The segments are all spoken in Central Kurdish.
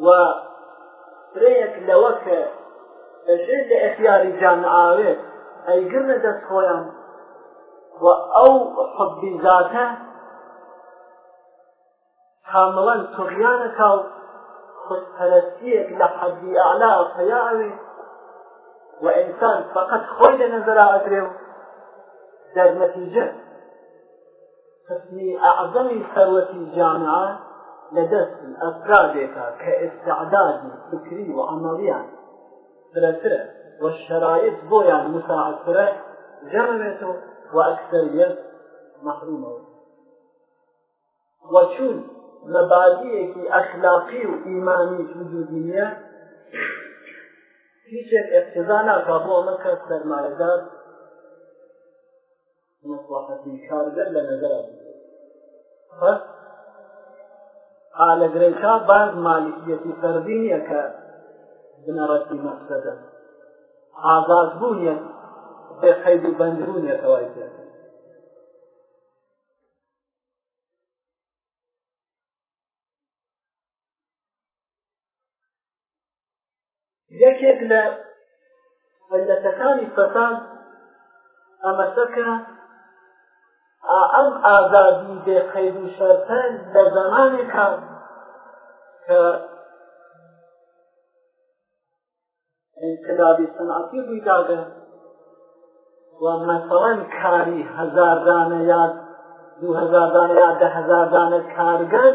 و فرەیەک لەوە کە بەژێ لە ئەخیاری جانعاوێت ئەیگرنە دەست خۆیان و ئەو حبی زاتە کامەڵەن تغیانە کاڵ خودپەرستیەک لە حەدی ئالا پەیاوێ و ئینسان فقط خۆی لە نەزەرا ئەدرێ و دەرنەتیجە قسمی ئەعزەمی سەروەتی جانعات لدست الأفراد كاستعداد فكري وعملي ثلاثة والشرائط بويا مساعد فرع جرمته وأكثرية محرومة وشون مبادئك أخلاقي وإيماني وجودية هیچێک اقتدا ناکا بۆ ئەمە کە سەرمایەدار مەسڵاحەتی کارگەر لە نەزەرە بێت ئالەگرێکا باز مالیکیەتی فەردی نییە کە بنەڕەتی مەقسەدە ئازاد بوونیە بێ قەید و بەندبوونیە تەوای کرد یەکێک لە علەتەکانی فەساد ئەمەسەکە ئەم ئازادی بێ قەید و شەرتە لە زەمانێکا کە انقلابی سەنعەتی ڕوویداگە و مەسەڵەن کاری هەزار دانە یاد دوو هەزار دانە یا دە هەزار دانە کارگەر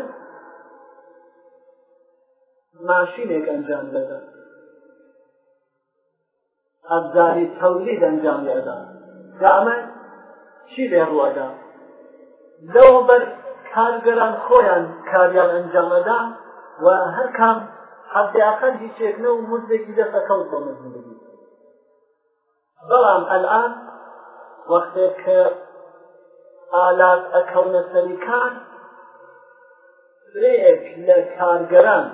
ماشینێک ئەنجام دەدەن ئەبزاری تەولید ئەنجام دەدەن ئەمە چی لێ ڕوادا لەو بەر کارگەران خۆیان کاریان ئەنجەڵەدا و هەر کام حەزیاقەن هیچێکنە و مردێکی دەسەکەوت بۆ مزمبی بەڵام ئەلان وەختێک کە ئالات ئەکەونە سەریکان برەیەک لە کارگەران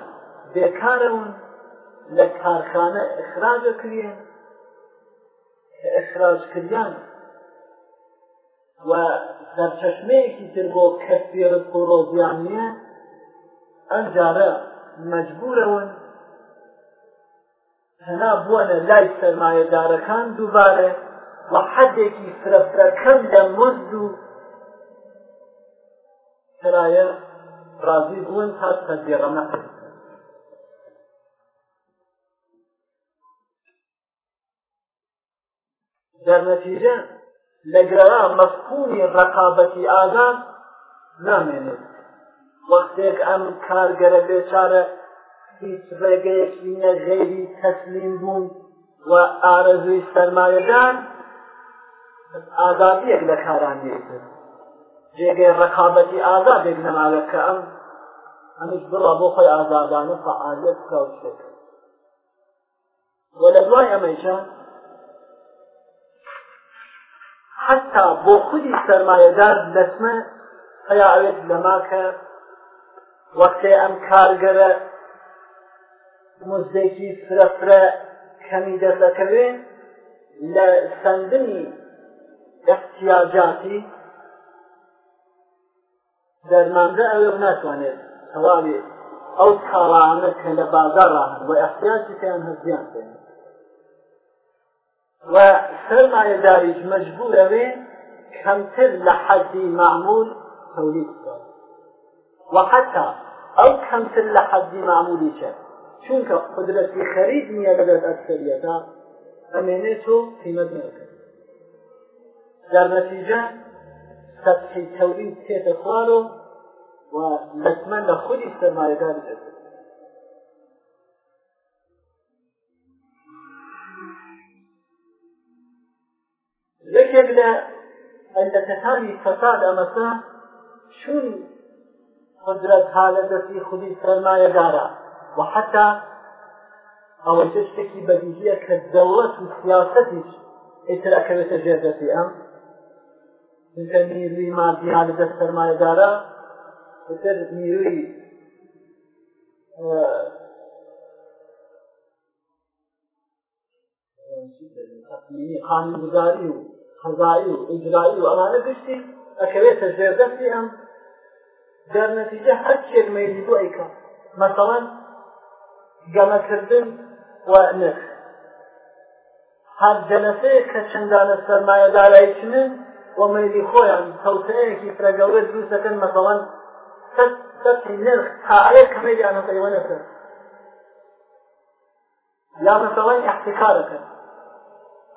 بێکارەون لە کارخانە ئەخراجەکرێن ئەخراجکردیان و سەرچەشمەیەکی تر بۆ کەسی ڕزق و ڕۆزیان نییە ئەم جارە مەجبورەون هەنا بووەنە لای سەرمایەدارەکان دووبارە بە حەدێکی فرەفرەکەم لە مزد و سرایە ڕازی بوون تا سەدیێڕەمە دەرنەتیژە لەگرەرا مەفکومی ڕقابەتی ئاگان نامێنێت وەختێک ئەم کارگەرە بێچارە هیچ ڕێگەیەکی نیە غێری تەسلیم بوون و ئارەزوی سەرمایەدان ئازادیەک لە کاران دێتن جێگەی ڕقابەتی ئازادێک نەماوێت کە ئەم ئەمیش بڕە بۆ خۆی ئازادانە فعالیت کاوشێک وە لە دوای ئەمەیچە حتا بۆ خودی سەرمایەدار دەسمە پێیاوێت لەماکە وەختێ ئەم کارگەرە مزدێکی فرەفرە کەمی دەردەکەوێن لە سندنی احتیاجاتی دەرماندە ئەوێ ناتوانێت تەواوی ئەو کاڵانە کە لە بازار ڕاهن بۆ احتیاجی پێیان هەزیان پێێن و سرمایه داریش مجبور اوه کمتر لحدی معمول تولید کرد و حتی او کمتر لحدی معمولی چه چونکە قدرەتی خەرید نییە لەگەت ئەکسەریەتا ئەمێنێت و قیمت نەکرد در نەتیجە سەبحی تەورید تێتە خوار و و لەتمە لە خودی سەرمایەداری دەکرد یەکێک لە ئەندەکەەکانی فەساد ئەمەسا چون قدرت حالە دەستی خودی سەرمایەدارە و حتا ئەوە شتێکی بەدیژیە کە دەوڵەت و سیاستیش ئیتراکەوێتە ژێر دەستی ئەم کە نیروی مادی حالە دەست سەرمایەدارە تر نیروی قانونگزاری و قەزایی و ئیجرایی و ئەمانە گشتی ئەکەوێتە ژێردەستی ئەم در نتیجە هەر کێک مەیلی بۆ ئەیکە مەسەڵەن گەمەکردن و نرخ هەر جەنەسەیە کە چەندانە سەرمایە دارایچنن و مەیلی خۆیان سەوتەیەکی فرەگەورە دروستەکەن مەسەڵەن سەتی نرخ تاعەیە کە مەیلی ئەنەتەیوەنەکە یا مەسەڵەن احتکارەکەن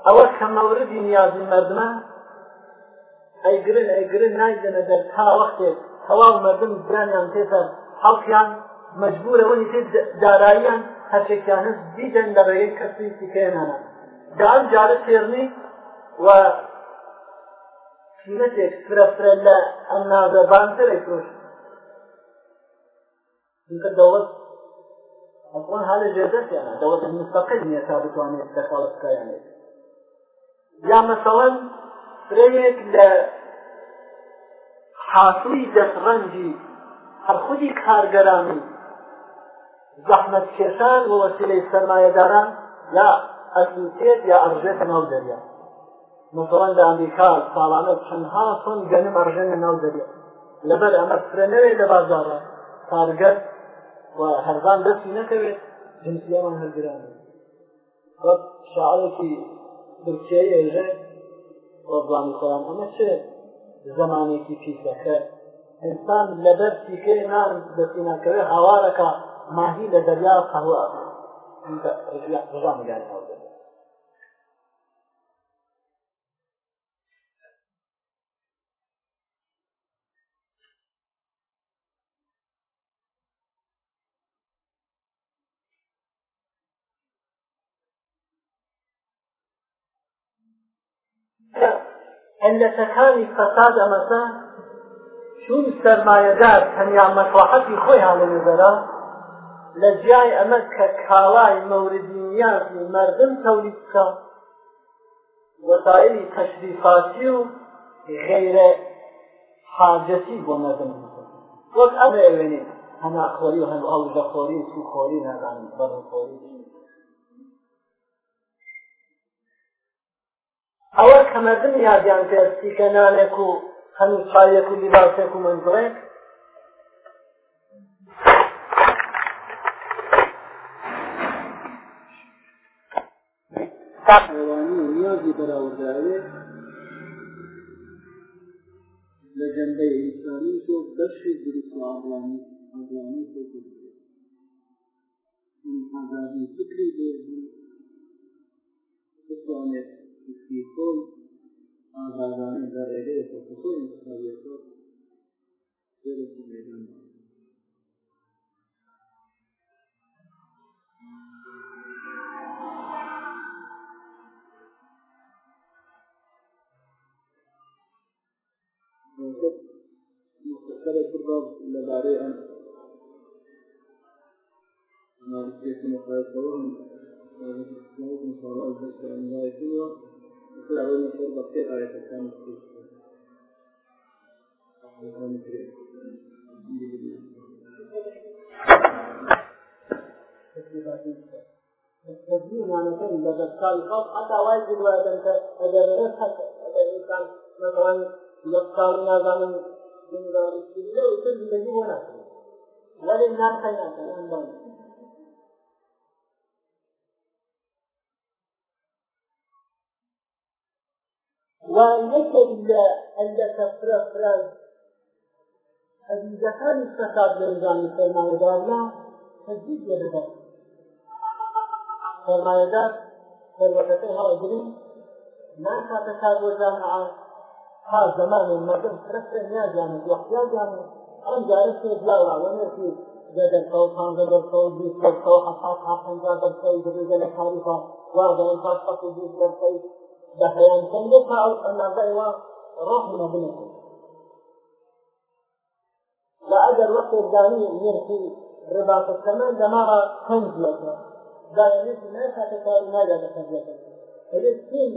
ئەوە کە مەوردی نیازی مردمە ئەیگرن ئەیگرن نایدەنە دەر تا وەختێک تەواو مردم برانیان تێتە هەڵکیان مەجبورەوەنی تێ داراییان هەرچێکیانە دیدەن لە ڕێگەی کەسی تکێنانە دام جارە تێرنی و شیرەتێک فرەفرە لە ئەم نازەبانتر ئەیفرۆش چونکە دەوڵەت ئەوان هەلە جێدەستیانە دەوڵەت مستەقل نییە تا بتوانێت دەخەڵت بکەیانێت یا مەسەڵەن فرەیەک لە حاسڵی دەسڕەنجی هەرخودی کارگەرانی زەحمەت کێشان و وەسیلەی سەرمایەداران یا ئەسووتێت یا ئەرژێت ناو دەریا مەسەڵەن لە ئەمریکا ساڵانە چەندها سن گەنم ئەرژێنە ناو دەریا لەبەر ئەمە فرەنەوێت لە بازارە کارگەر و هەرزان دەستی نەکەوێت جنسیەمان هەرگرانێت شعرێکی تورکیای ئێژە وەزانی خۆیان ئەمە چ زمانێکی پیسەکە ئینسان لەبەر تیکێ نان دەستی ناکەوێت هاوارەکە ماهی لە دەریا قەوە ڕژام گەرەوە علەتەکانی فەساد ئەمەسە چون سەرمایەدار تەنیا مەسلحەتی خۆیان لە نظرە لە جیای ئەمە کە کاڵای مەوردنیازی مردم تەولید بکە وەسائلی تەشریفاتی و غێرە حاجەتی بۆ مردم وەک ئەمە ئەوێنێ هەناخۆری و هەن ئەڵژەخۆری و سوخۆری نەزانین بەڕخۆری ئەوە کەمەدن یادیان پێستی کە نانێک و هەنوو چایەک و لیباسێک و منزڵێک نیازی بەراورداوێت لە جەنبەی ئینسانی تۆ بەشی دروست و ئاڵانی ئەڵانی تۆ ئازادی فکری بێ بتوانێت خۆی ئازادانە دەر ئەگەی خۆی انتخابیەکە دەرەی مێدان مختصرە کردا لەبارەی ئەم نامسێتی مخایەتەوە ان شاء الله الدرس عندنا يكون تبديل معناتين لدستان الخاص حتى واجب وأنت أجل غير حتى الإنسان مثلا يختار نظام من غير السبيل ويسد لجوه نفسه وللناس خيانة الأنبان وانەکەی لە ئەندەکە فرە فرە حەدیزەکانی سەکات لەزانی فەرمایەدارنا تەجدید لێ بکات فەرمایەدار فەروەتەکەی هەڵەگرین ناکاتە کار وەزانەعا تا زەمانی مەردم فرە فرە نیازانێت وەختیا زانێت ئەم جارە سێ بلاوە وەنەکی دەدەکەو پانزە دەکەو بیست دەکەو حەسات حەفەنجا دەکەی دەبێ لە کاریفە واردا ئەم پاس حەفە بیست دەکەی بەخێیان کەم لێکە ئەو ئەندازەوە ڕۆح مەبنێت لا ئەگەر وەقتێک دانی نرخی ڕێباتە کەمەن لەماڕە پەنج لەکە دایەنێت نەکاتە کاری نادەنە پەنج لەکە ئەگەر سین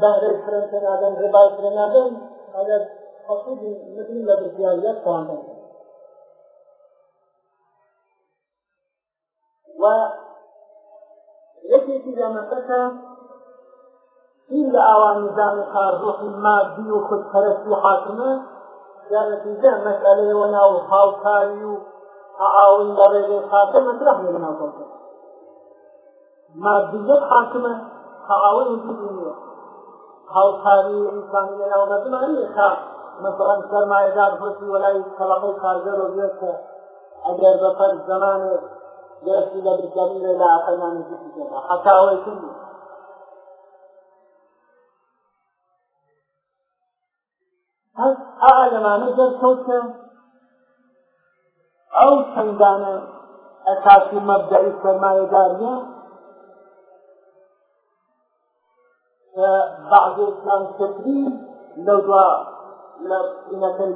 بەهرەی فرەنسە نادەن ڕێبای فرە نادەن ئەگەر حەسود مدن لە بردیاریەت خواندن و یەکێکی لە مەسەکە هیر لە ئاوان نظامی قاردۆخی مادی و خودپەرستی حاکمە یا نەتیجە مەسئلەیەوە ناو هاوکاری و تعاون لە ڕێگەی خاکە مەطرح لە ناو بەڵکە مادیەت حاکمە تعاون وجودیە هاوکاری ئینسانی لە ناو بەزمان لێخا مثلا سەرمایەدار خۆشی وەلای کەڵەقەی کارگەر و بێتە ئەگەر بە فەرز زمانێک لێسی لە بریتانی لە عقەلمان حەتا ئەوەی کردی لەمانە دەرکەوتە ئەو چەندانە ئەساسی مەبدەی سەرمایەداریە کە بەعضێکیان کەترین لەو دوا لە قینەکەی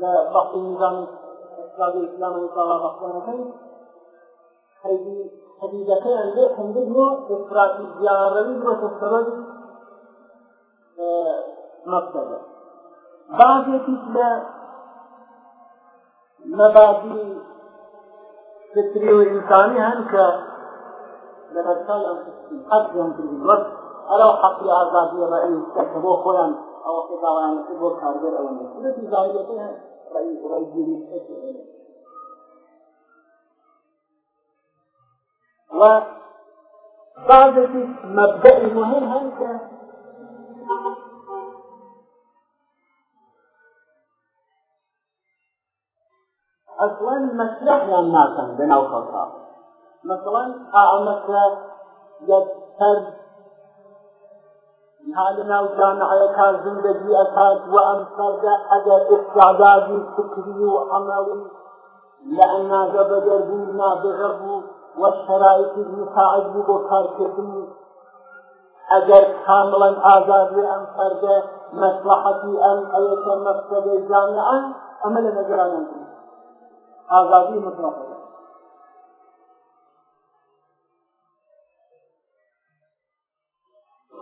لە بەقی نظامی ئەسلامی ئیسلامی ساڵا بەخوانەکەی خەیدی حەدیدەکەیان لێ هەندێک بۆ ئفراتی زیانڕەوی بۆتە سەرۆی مەبدەدە بعضێکیش لە مەبادی فکری و ئینسانی هەن کە لە بەرچال حەق پێیان کردی وەک ئەرەو حەقی ئازادیە ڕەئی کە بۆ خۆیان ئەوە خێداوایان بۆ کارگەر ئەوە نێتی زاویەکەی هەن ڕەی ڕەیگیری و بعضێکی مەبدەی مهم هەن کە ئەسڵەن مەسرەحیان ناکەن لەناو خەڵکا مەسڵەن ئامەکە یەک سەر لناو جامعەیە کار زندگی ئەکات و ئەم سەردا ئەگەر ئستعدادی فکری و عمەوی لە ئەناگە بەدەربوو نابغە بوو والشرائط المساعد بكار كثم أجر كاملا آزاد أم فرد مصلحتي أم أيك مفسد جامعا أم لنجران أنتم ئازادی مطلق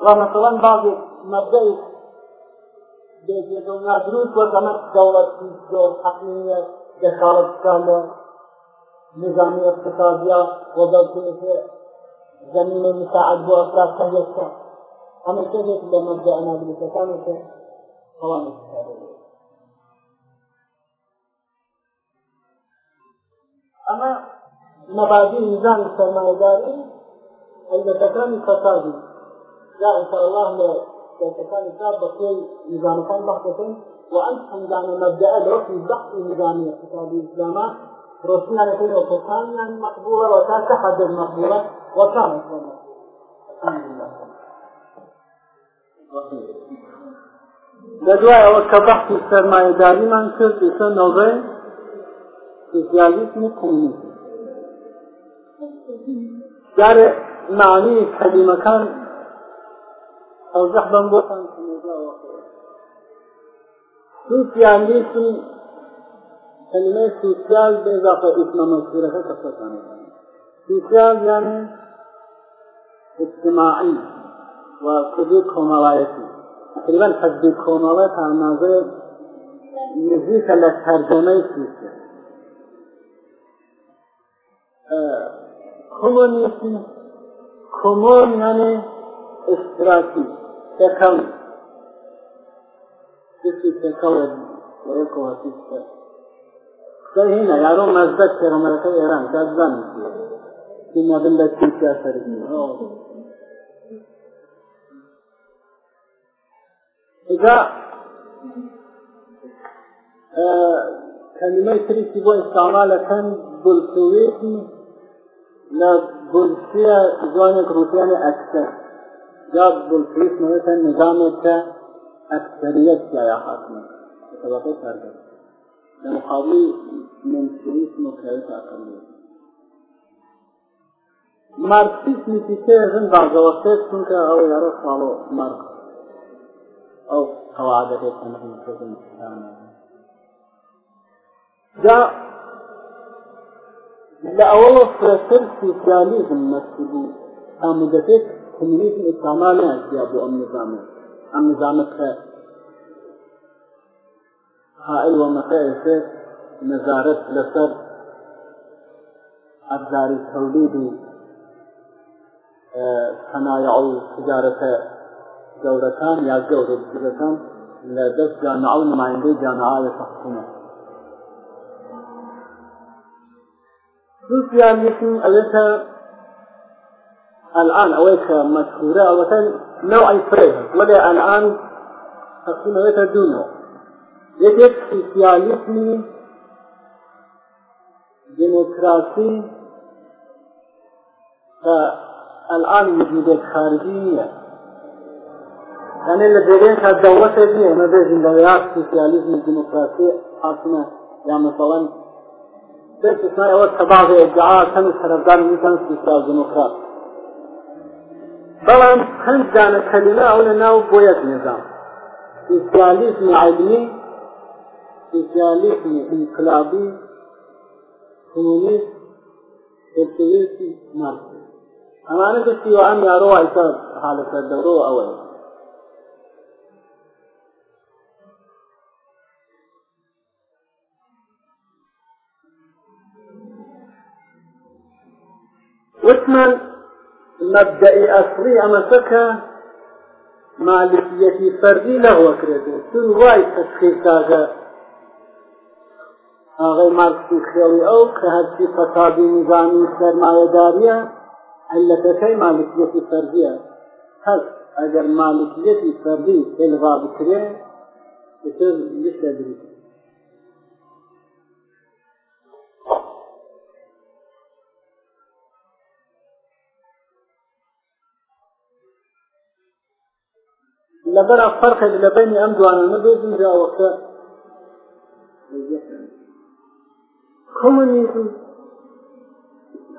مثلا بعضی مبدعی بێتێکەوە دروست وەکەمە دەوڵەتی زۆر حەقنیە دەخاڵت بکە لە نظامی اقتصادیا وەدەڵکێتێ زمینە مساعد بۆ ئەفراد تەهیەکە ئەمە شتێک لە مەبدع نابلەکەکانەکە ئەوان استفاده ئەمە مەبادی میزان سەرمایەداری هەیبەتەکانی فەسادی یا ئینشاءالله لە دەوڵەتەکانی کار بەخێی میزانەکان بەحث دەکەن وأن حمدان مبدأ الركن البحث الميزانية اقتصادي الإسلام رسمنا لكل وكان يعني مقبولة وكان تحدد مقبولة وكانت الحمد لله لدواء وكبحث السرمایه داری من کرد ایسا نوبه سوسیالیسم و کمونیسم جارێ معنی کەلیمەکان تەوزەح بم بۆتان سوسیالیسم کەلیمەی سوسیال بێزافە ئیسمە مەسیرەکە کەسەکان سوسیال یانێ اجتماعی و کدی کۆمەڵایەتی تقریبا حەزبی کۆمەڵەت هەنازە نزیکە لە تەرجەمەی سوسیال کۆمۆنیسم کۆمۆن نامێ ئستراتی تەکەم دەستی تەکەڵێت بەڕێکەوەتیستە سەر هێنە یارۆ مەزدەک پێغەمەرەکە ئێران دازان نابن لە تیا سەرنی ئجا کەلیمەی تریسی بۆ ئێستاڵا لەکەن بڵتوێتی لا بولسيا زوانك روسياني أكثر لا بولسيس مهتا نظامك أكثرية يا حاكمة طبقة هربة لمقابل من سويس مكرية أقلية مارکسیست نیتیکە ژن باگەوەستێت چونکە ئەو یارە ساڵۆ مارکس ئەو قەوا دەهێت جا لە ئەوەوە فرەتر سوسیالیزم مەستی بوو تا مدەتێک کمونیزم ئیسلاما نەیانیا بۆ ئەم نظامە ئەم نظامە کە حائل وەمەخەیەسێ نەزارەت لەسەر ئەبزاری تەولید و صنایع و تجارەتە گەورەکان یا گەورە بزرگەکان لە دەست جانعە و نمایندەی جانعە لە تەخکومە دووسیان نشین ئەوێتە الآن ئەوەی کە مەشهورە ئەوەتەن نوعی فرێ وەڵێ الآن تقسیمەوێتە دوو نوع یەکێک سوسیالیسمی دموکراسی کە الآن وجودێک خارجی نییە یعنی لە بێرێن کە دەوڵەتێک نییە مەبێ زیندەوەیات سوسیالیزمی دموکراسی حاکمە یا مەسەڵەن باستثناء وقت بعض ادعاء كانت طرفدار كانت سوسيال ديمقراط بەڵام هەنددانە کەلمە ئەو لە ناو بۆ یەک نظام سوسیالیزمی علمی سوسیالیزمی انقلابی کۆمونیست سوسیالیستی مارکس ئەمانە دەستی و ئەم یارۆ ئایسا حالەتە دەورۆ ئەوەیە وتمان مبدعی ئەسڵی ئەمەسەکە مالکیەتی فەردی لەغوەکرێتێت چون وای تەشخیرکاگە ئاغی مارکسی خێڵی ئەو کە هەرچی فەسادی نظامی سەرمایەداریە علەتەکەی مالکیەتی فەردیە هەست ئەگەر مالکیەتی فەردی ئێلغا بکرێ لەسەر لشتە دروست لبرا فرق لبين أمدوان المدوزم جاوكا كومونيزم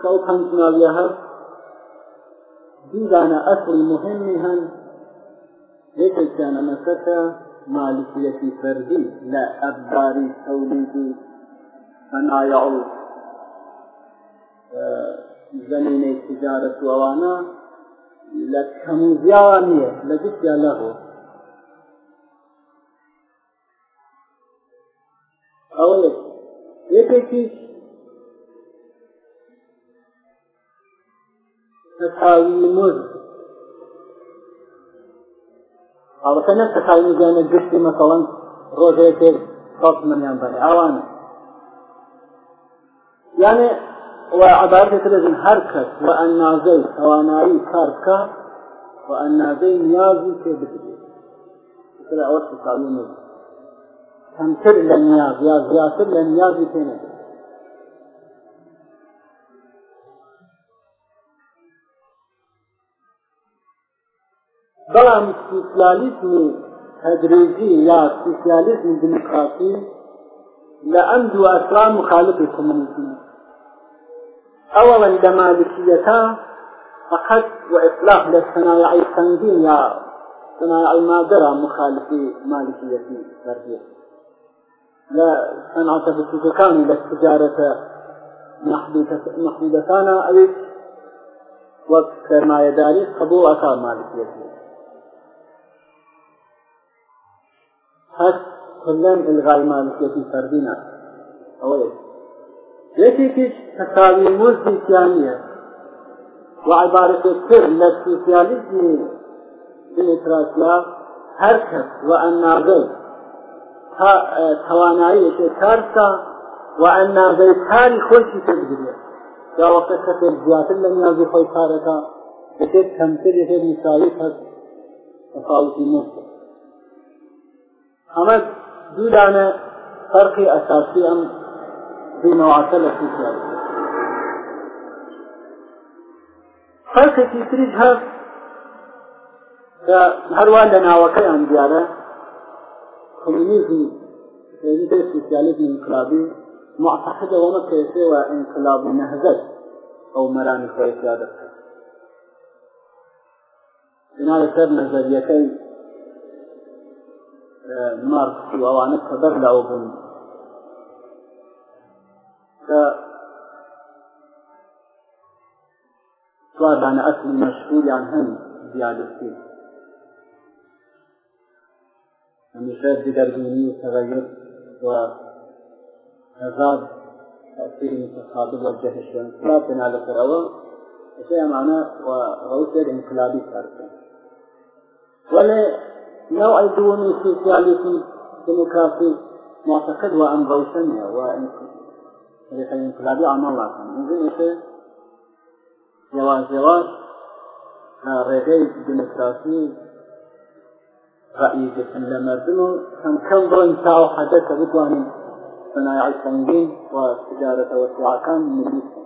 كو كانتنا بيها ديدانا أصلي مهمي هن ليس كان مسكا مالكية فردي لا أبداري توليدي صنايع زمینەی تجارەت وەوانە لە کەموو زیاوان نییە لە گشتیان نەبوو ئەو یەکێکی تەساوی مزد ئەوەکە نە تەساوی زیانە گشتی مەسەڵەن ڕۆژەیە تێ سەڵ مەنیان بەرێ ئەوانە یانێ وعبارتێترێن هەر کەس بە ئەنازەی توانایی کار بکە و ئەنازەی نیازی پێ بگرێت ئەوە قانون کەمتر لە نیاز یا زیاتر لە نیازی پێ نەبێت بەڵام سوسیالیزمی تەدریجی یا سوسیالیزمی دموکراسی لە ئەم دوو ئەسرا مخالفی کۆمونیزمە اولا لمالكيتا فقط واطلاق للصنايع السندين يا صنايع المادرة مخالفي مالكيتي مرجع لا صنعة بالسجكان للتجارة محدودتان أي وقت سرمایه داری قبول اتا مالکیتی هست کلن الغای مالکیتی فردینا اولیت یەکێکیش تەساویمۆن سوسیانیە و عیبارەتتر لە سوسیالیزمی دموکراسیا هەر کەس و ئەنناغەی تا تواناییەکێ کارسا و ئەنناغەی کاری خۆشی تبگرێت یا وەختە کەسێک زیاتر لە نیازی خۆی کارەکە دەکرێت کەمتر یەکێک مساوی هەست تەفاوتی نەکە ئەمە دوو دانە فەرقی ئەساسی ئەم بينه عسل في ذلك فەرکەکی تریش هەست کە هەروان لە ناوەکەیان دیارە کۆمونیزم سوسیالیزم انقلابی معتقدە وەمە کەسێوە انقلابی نەهزەت ئەو مەرانی خۆیتیا دەکات بنا لەسەر نەزەریەکەی مارکس و ئەوانە کە بەرلاو بوون سواربانە ئەسم مەشغولیان هەن زیادستی هەمیشە دگەربوونی تەغەیر و هەزار تأثير المتخاطب والجهة الشيئان لا تنال الثروة شيء معنى وغوث الانقلابي صارت ولا نوع دومي سوسياليزم ديمقراطي معتقد وأن غوثنها وإنقلابي طريقة انقلابي أعمال الله نقول إيش يواز يواز رێگەی دموکراسی ڕعیدەکەن لە مردم و هەمکەم بڕن تاو حەدە کە بتوانین بەنایعی سەنگین و سجارەتەوە سوعاکان نویسن